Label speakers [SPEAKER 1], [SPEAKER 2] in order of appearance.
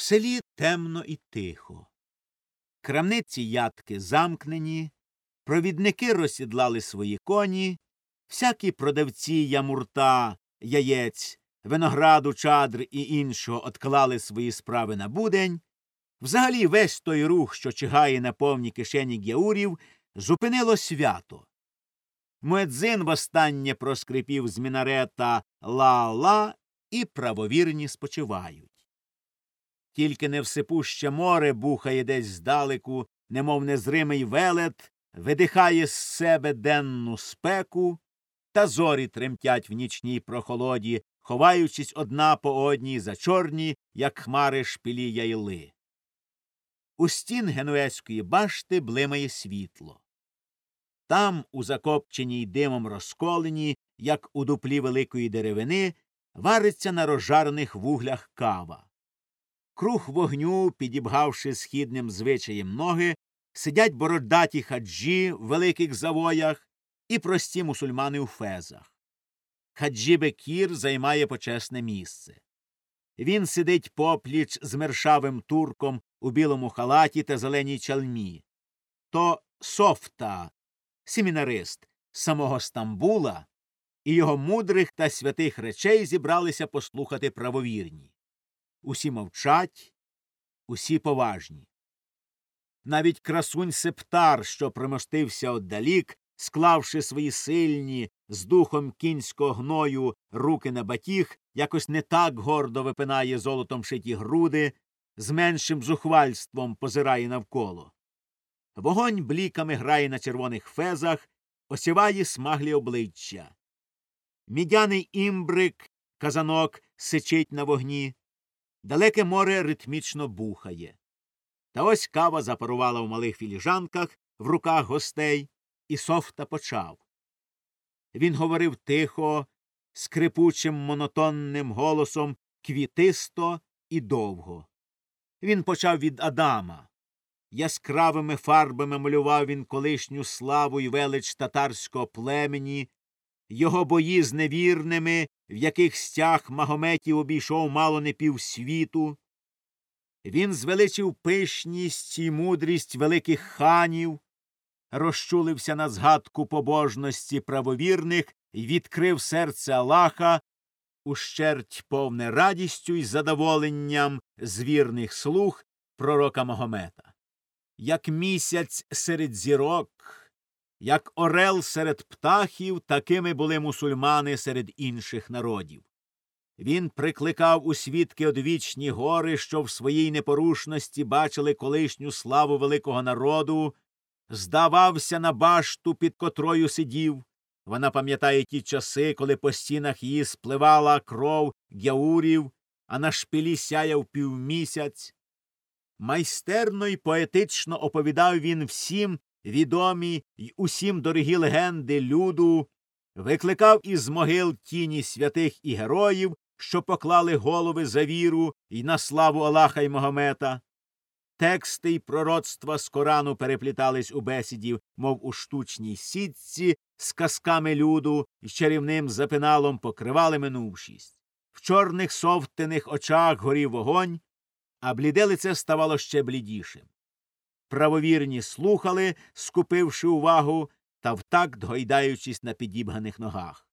[SPEAKER 1] В селі темно і тихо. Крамниці ядки замкнені, провідники розсідлали свої коні, всякі продавці ямурта, яєць, винограду, чадр і іншого отклали свої справи на будень. Взагалі весь той рух, що чигає на повні кишені гяурів, зупинило свято. Муедзин востаннє проскрипів з мінарета ла-ла, і правовірні спочивають. Тільки невсипуще море бухає десь здалеку, немов незримий велет, видихає з себе денну спеку, та зорі тремтять в нічній прохолоді, ховаючись одна по одній за чорні, як хмари шпилі яйли. У стін генуезької башти блимає світло. Там, у закопченій димом розколені, як у дуплі великої деревини, вариться на розжарених вуглях кава. Круг вогню, підібгавши східним звичаєм ноги, сидять бородаті хаджі в великих завоях і прості мусульмани у фезах. Хаджі Бекір займає почесне місце. Він сидить попліч з мершавим турком у білому халаті та зеленій чалмі. То софта, семінарист самого Стамбула, і його мудрих та святих речей зібралися послухати правовірні. Усі мовчать, усі поважні. Навіть красунь септар, що примостився отдалік, склавши свої сильні, з духом кінського гною руки на батіг, якось не так гордо випинає золотом шиті груди, з меншим зухвальством позирає навколо. Вогонь бліками грає на червоних фезах, осіває смаглі обличчя. Мідяний імбрик, казанок сичить на вогні, далеке море ритмічно бухає. Та ось кава запарувала в малих філіжанках в руках гостей, і софта почав. Він говорив тихо, скрипучим монотонним голосом, квітисто і довго. Він почав від Адама. Яскравими фарбами малював він колишню славу й велич татарського племені, його бої з невірними, в яких стяг Магометів обійшов мало не півсвіту. Він звеличив пишність і мудрість великих ханів, розчулився на згадку побожності правовірних і відкрив серце Аллаха, ущерть повне радістю й задоволенням звірних слуг пророка Магомета. Як місяць серед зірок, як орел серед птахів, такими були мусульмани серед інших народів. Він прикликав у свідки одвічні гори, що в своїй непорушності бачили колишню славу великого народу, здавався на башту, під котрою сидів. Вона пам'ятає ті часи, коли по стінах її спливала кров гяурів, а на шпилі сяяв півмісяць. Майстерно й поетично оповідав він всім відомі й усім дорогі легенди люду, викликав із могил тіні святих і героїв, що поклали голови за віру й на славу Аллаха й Магомета. Тексти й пророцтва з Корану переплітались у бесіді, мов у штучній сітці, з казками люду і чарівним запиналом покривали минувшість. В чорних совтених очах горів вогонь, а бліде лице ставало ще блідішим. Правовірні слухали, скупивши увагу, та втакт гойдаючись на підібганих ногах.